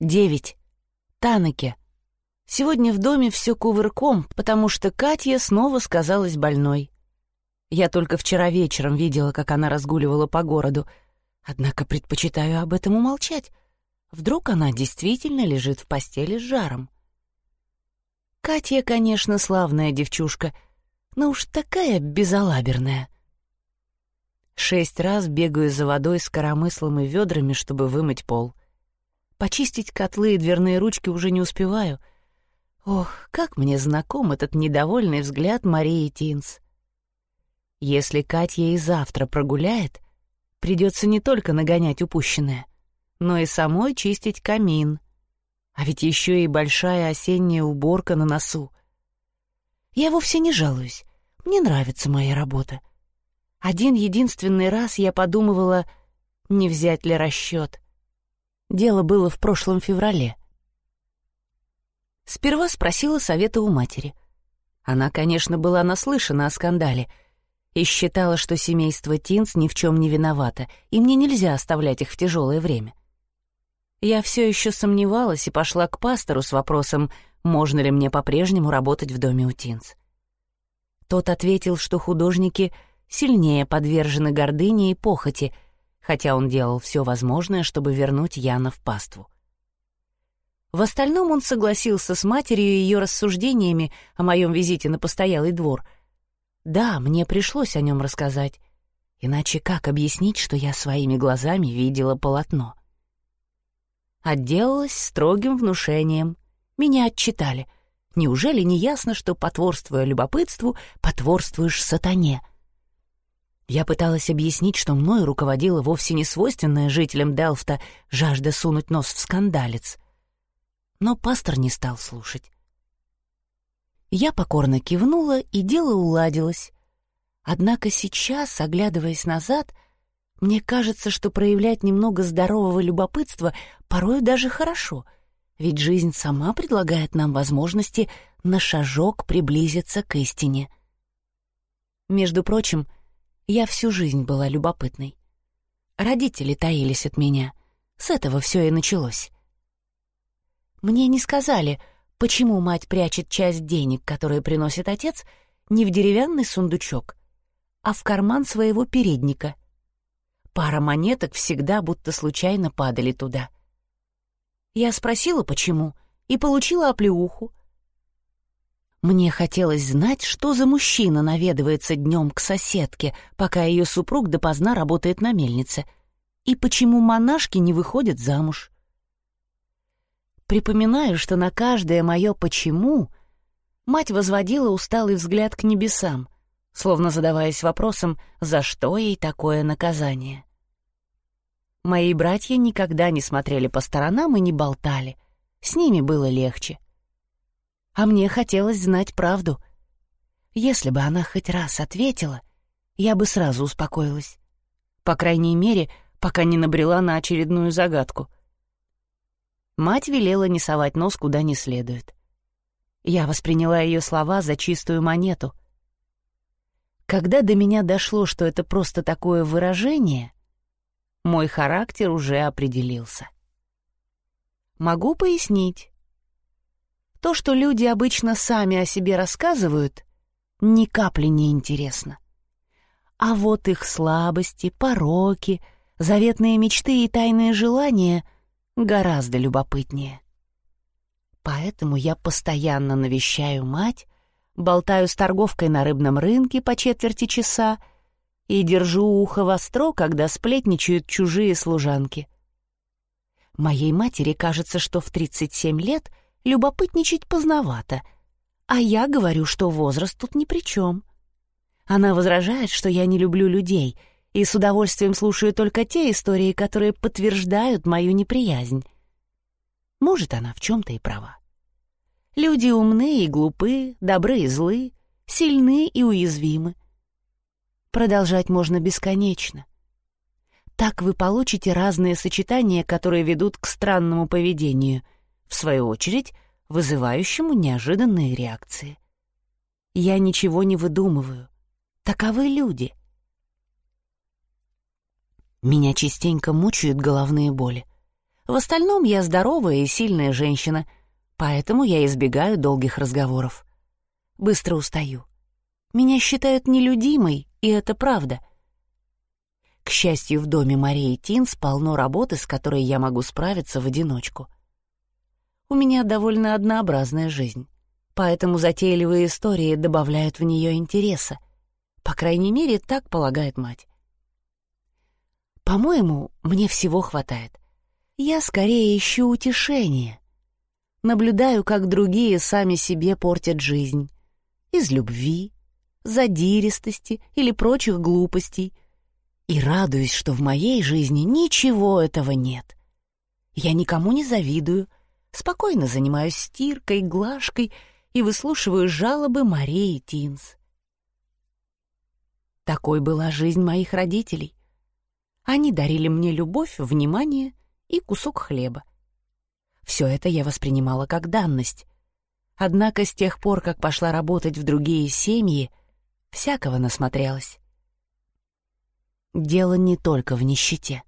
Девять. Танаке. Сегодня в доме все кувырком, потому что Катя снова сказалась больной. Я только вчера вечером видела, как она разгуливала по городу, однако предпочитаю об этом умолчать. Вдруг она действительно лежит в постели с жаром. Катя, конечно, славная девчушка, но уж такая безалаберная. Шесть раз бегаю за водой с коромыслом и ведрами, чтобы вымыть пол. Почистить котлы и дверные ручки уже не успеваю. Ох, как мне знаком этот недовольный взгляд Марии Тинс. Если Катя и завтра прогуляет, придется не только нагонять упущенное, но и самой чистить камин. А ведь еще и большая осенняя уборка на носу. Я вовсе не жалуюсь. Мне нравится моя работа. Один единственный раз я подумывала, не взять ли расчет. Дело было в прошлом феврале. Сперва спросила совета у матери. Она, конечно, была наслышана о скандале — и считала, что семейство Тинс ни в чем не виновато, и мне нельзя оставлять их в тяжелое время. Я все еще сомневалась и пошла к пастору с вопросом, можно ли мне по-прежнему работать в доме у Тинс. Тот ответил, что художники сильнее подвержены гордыне и похоти, хотя он делал все возможное, чтобы вернуть Яна в паству. В остальном он согласился с матерью и ее рассуждениями о моем визите на постоялый двор — да, мне пришлось о нем рассказать. Иначе как объяснить, что я своими глазами видела полотно? Отделалась строгим внушением. Меня отчитали. Неужели не ясно, что, потворствуя любопытству, потворствуешь сатане? Я пыталась объяснить, что мною руководила вовсе не свойственная жителям Делфта жажда сунуть нос в скандалец. Но пастор не стал слушать. Я покорно кивнула, и дело уладилось. Однако сейчас, оглядываясь назад, мне кажется, что проявлять немного здорового любопытства порой даже хорошо, ведь жизнь сама предлагает нам возможности на шажок приблизиться к истине. Между прочим, я всю жизнь была любопытной. Родители таились от меня. С этого все и началось. Мне не сказали — Почему мать прячет часть денег, которые приносит отец, не в деревянный сундучок, а в карман своего передника? Пара монеток всегда будто случайно падали туда. Я спросила, почему, и получила оплеуху. Мне хотелось знать, что за мужчина наведывается днем к соседке, пока ее супруг допоздна работает на мельнице, и почему монашки не выходят замуж. Припоминаю, что на каждое мое «почему» мать возводила усталый взгляд к небесам, словно задаваясь вопросом, за что ей такое наказание. Мои братья никогда не смотрели по сторонам и не болтали. С ними было легче. А мне хотелось знать правду. Если бы она хоть раз ответила, я бы сразу успокоилась. По крайней мере, пока не набрела на очередную загадку — Мать велела не совать нос куда не следует. Я восприняла ее слова за чистую монету. Когда до меня дошло, что это просто такое выражение, мой характер уже определился. Могу пояснить. То, что люди обычно сами о себе рассказывают, ни капли не интересно. А вот их слабости, пороки, заветные мечты и тайные желания — гораздо любопытнее. Поэтому я постоянно навещаю мать, болтаю с торговкой на рыбном рынке по четверти часа и держу ухо востро, когда сплетничают чужие служанки. Моей матери кажется, что в 37 лет любопытничать поздновато, а я говорю, что возраст тут ни при чем. Она возражает, что я не люблю людей — и с удовольствием слушаю только те истории, которые подтверждают мою неприязнь. Может, она в чем-то и права. Люди умны и глупы, добры и злы, сильны и уязвимы. Продолжать можно бесконечно. Так вы получите разные сочетания, которые ведут к странному поведению, в свою очередь, вызывающему неожиданные реакции. Я ничего не выдумываю. Таковы люди — меня частенько мучают головные боли. В остальном я здоровая и сильная женщина, поэтому я избегаю долгих разговоров. Быстро устаю. Меня считают нелюдимой, и это правда. К счастью, в доме Марии Тинс полно работы, с которой я могу справиться в одиночку. У меня довольно однообразная жизнь, поэтому затейливые истории добавляют в нее интереса. По крайней мере, так полагает мать. По-моему, мне всего хватает. Я скорее ищу утешение. Наблюдаю, как другие сами себе портят жизнь. Из любви, задиристости или прочих глупостей. И радуюсь, что в моей жизни ничего этого нет. Я никому не завидую, спокойно занимаюсь стиркой, глажкой и выслушиваю жалобы Марии Тинс. Такой была жизнь моих родителей. Они дарили мне любовь, внимание и кусок хлеба. Все это я воспринимала как данность. Однако с тех пор, как пошла работать в другие семьи, всякого насмотрелась. Дело не только в нищете.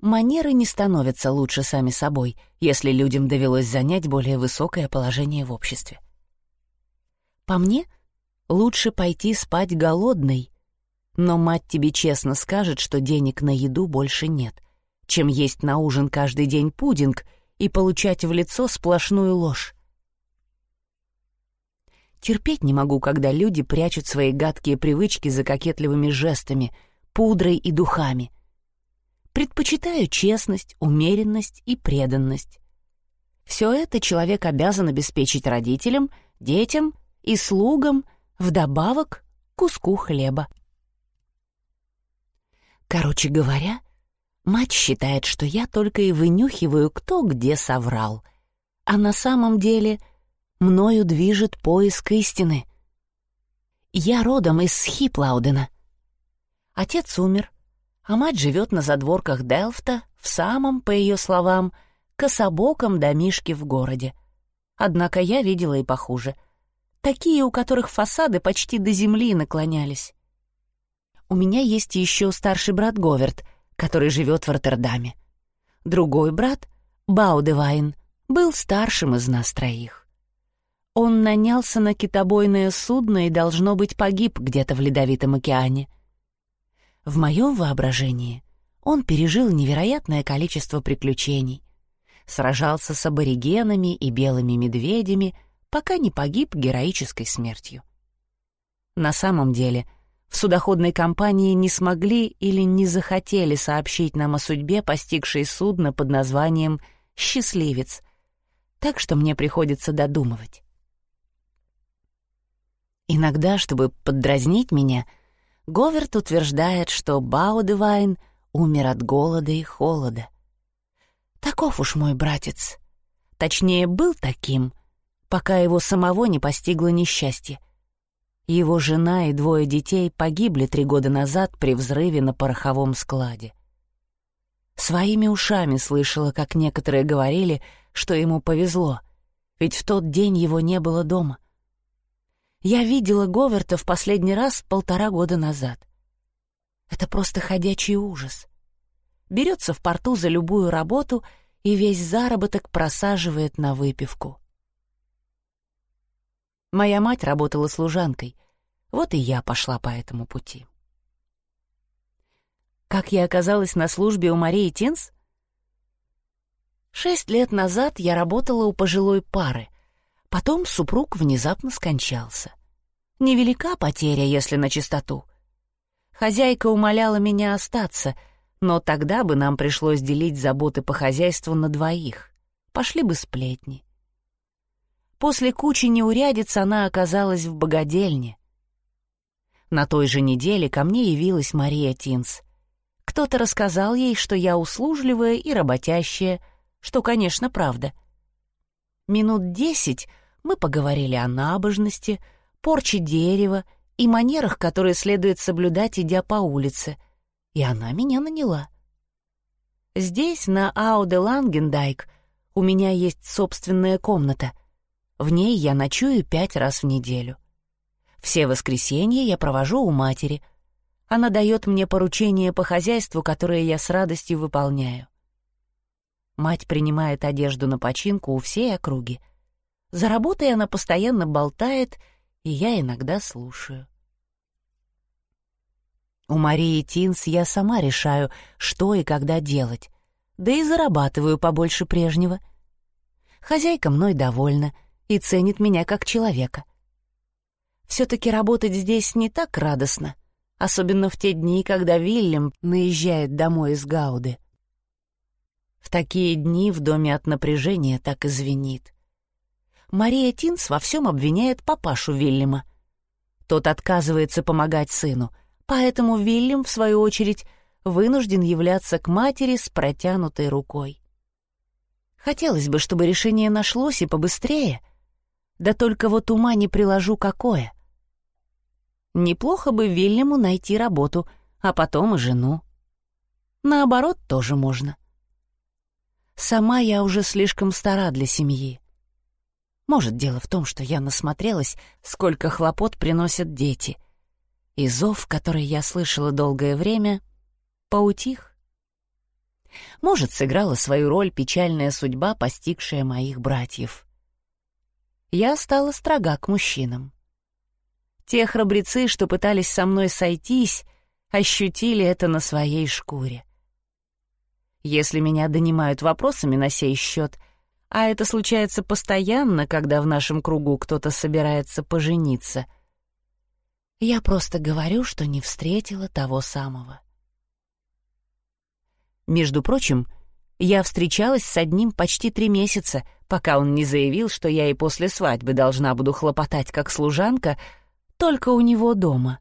Манеры не становятся лучше сами собой, если людям довелось занять более высокое положение в обществе. По мне, лучше пойти спать голодной, но мать тебе честно скажет, что денег на еду больше нет, чем есть на ужин каждый день пудинг и получать в лицо сплошную ложь. Терпеть не могу, когда люди прячут свои гадкие привычки за кокетливыми жестами, пудрой и духами. Предпочитаю честность, умеренность и преданность. Все это человек обязан обеспечить родителям, детям и слугам, вдобавок куску хлеба. Короче говоря, мать считает, что я только и вынюхиваю, кто где соврал, а на самом деле мною движет поиск истины. Я родом из Схиплаудена. Отец умер, а мать живет на задворках Делфта, в самом, по ее словам, кособоком домишке в городе. Однако я видела и похуже. Такие, у которых фасады почти до земли наклонялись. У меня есть еще старший брат Говерт, который живет в Роттердаме. Другой брат, Баудевайн, был старшим из нас троих. Он нанялся на китобойное судно и, должно быть, погиб где-то в Ледовитом океане. В моем воображении он пережил невероятное количество приключений, сражался с аборигенами и белыми медведями, пока не погиб героической смертью. На самом деле, в судоходной компании не смогли или не захотели сообщить нам о судьбе, постигшей судно под названием «Счастливец», так что мне приходится додумывать. Иногда, чтобы поддразнить меня, Говард утверждает, что Баудевайн умер от голода и холода. Таков уж мой братец. Точнее, был таким, пока его самого не постигло несчастье. Его жена и двое детей погибли три года назад при взрыве на пороховом складе. Своими ушами слышала, как некоторые говорили, что ему повезло, ведь в тот день его не было дома — я видела Говерта в последний раз полтора года назад. Это просто ходячий ужас. Берется в порту за любую работу и весь заработок просаживает на выпивку. Моя мать работала служанкой, вот и я пошла по этому пути. Как я оказалась на службе у Марии Тинс? Шесть лет назад я работала у пожилой пары — Потом супруг внезапно скончался. Невелика потеря, если на чистоту. Хозяйка умоляла меня остаться, но тогда бы нам пришлось делить заботы по хозяйству на двоих. Пошли бы сплетни. После кучи неурядиц она оказалась в богадельне. На той же неделе ко мне явилась Мария Тинс. Кто-то рассказал ей, что я услужливая и работящая, что, конечно, правда. Минут десять мы поговорили о набожности, порче дерева и манерах, которые следует соблюдать, идя по улице. И она меня наняла. Здесь, на Ауде Лангендайк, у меня есть собственная комната. В ней я ночую пять раз в неделю. Все воскресенья я провожу у матери. Она дает мне поручения по хозяйству, которые я с радостью выполняю. Мать принимает одежду на починку у всей округи. За работой она постоянно болтает, и я иногда слушаю. У Марии Тинс я сама решаю, что и когда делать, да и зарабатываю побольше прежнего. Хозяйка мной довольна и ценит меня как человека. Все-таки работать здесь не так радостно, особенно в те дни, когда Вильям наезжает домой из Гауды. В такие дни в доме от напряжения так и звенит. Мария Тинс во всем обвиняет папашу Вильяма. Тот отказывается помогать сыну, поэтому Вильям, в свою очередь, вынужден являться к матери с протянутой рукой. Хотелось бы, чтобы решение нашлось и побыстрее. Да только вот ума не приложу какое. Неплохо бы Вильяму найти работу, а потом и жену. Наоборот, тоже можно. Сама я уже слишком стара для семьи. Может, дело в том, что я насмотрелась, сколько хлопот приносят дети. И зов, который я слышала долгое время, поутих. Может, сыграла свою роль печальная судьба, постигшая моих братьев. Я стала строга к мужчинам. Те храбрецы, что пытались со мной сойтись, ощутили это на своей шкуре. Если меня донимают вопросами на сей счет, а это случается постоянно, когда в нашем кругу кто-то собирается пожениться, я просто говорю, что не встретила того самого. Между прочим, я встречалась с одним почти три месяца, пока он не заявил, что я и после свадьбы должна буду хлопотать как служанка — только у него дома.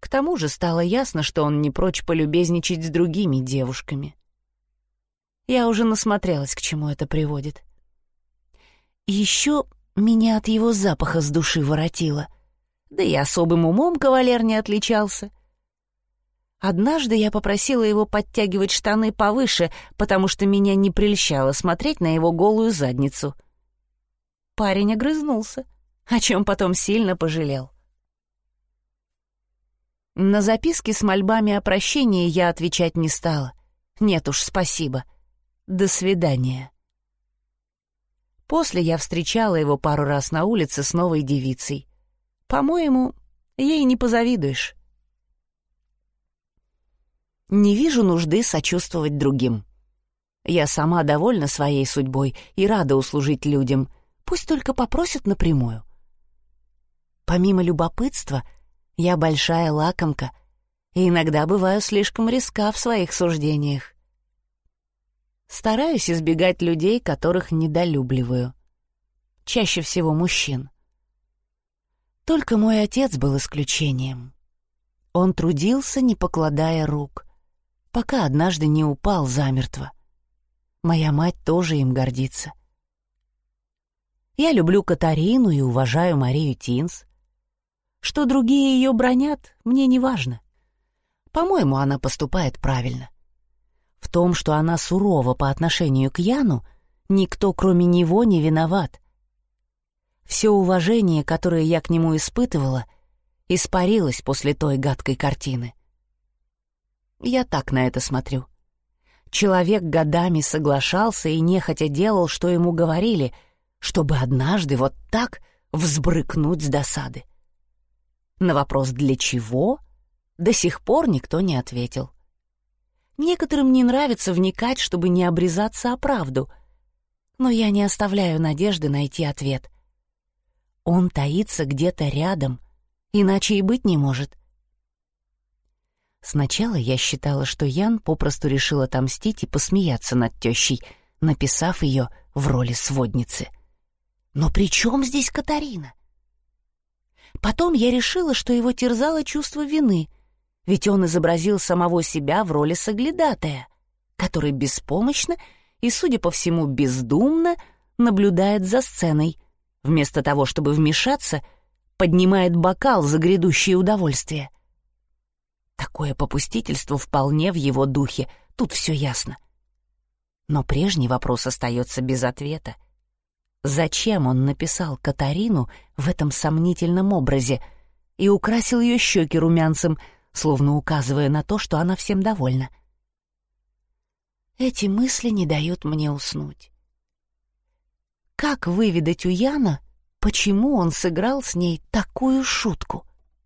К тому же стало ясно, что он не прочь полюбезничать с другими девушками. Я уже насмотрелась, к чему это приводит. Еще меня от его запаха с души воротило. Да и особым умом кавалер не отличался. Однажды я попросила его подтягивать штаны повыше, потому что меня не прельщало смотреть на его голую задницу. Парень огрызнулся о чем потом сильно пожалел. На записки с мольбами о прощении я отвечать не стала. Нет уж, спасибо. До свидания. После я встречала его пару раз на улице с новой девицей. По-моему, ей не позавидуешь. Не вижу нужды сочувствовать другим. Я сама довольна своей судьбой и рада услужить людям, пусть только попросят напрямую. Помимо любопытства, я большая лакомка и иногда бываю слишком риска в своих суждениях. Стараюсь избегать людей, которых недолюбливаю. Чаще всего мужчин. Только мой отец был исключением. Он трудился, не покладая рук, пока однажды не упал замертво. Моя мать тоже им гордится. Я люблю Катарину и уважаю Марию Тинс. Что другие ее бронят, мне не важно. По-моему, она поступает правильно. В том, что она сурова по отношению к Яну, никто, кроме него, не виноват. Все уважение, которое я к нему испытывала, испарилось после той гадкой картины. Я так на это смотрю. Человек годами соглашался и нехотя делал, что ему говорили, чтобы однажды вот так взбрыкнуть с досады. На вопрос «для чего?» до сих пор никто не ответил. Некоторым не нравится вникать, чтобы не обрезаться о правду, но я не оставляю надежды найти ответ. Он таится где-то рядом, иначе и быть не может. Сначала я считала, что Ян попросту решил отомстить и посмеяться над тещей, написав ее в роли сводницы. Но при чем здесь Катарина? Потом я решила, что его терзало чувство вины, ведь он изобразил самого себя в роли соглядатая, который беспомощно и, судя по всему, бездумно наблюдает за сценой, вместо того, чтобы вмешаться, поднимает бокал за грядущее удовольствие. Такое попустительство вполне в его духе, тут все ясно. Но прежний вопрос остается без ответа — Зачем он написал Катарину в этом сомнительном образе и украсил ее щеки румянцем, словно указывая на то, что она всем довольна? Эти мысли не дают мне уснуть. Как выведать у Яна, почему он сыграл с ней такую шутку?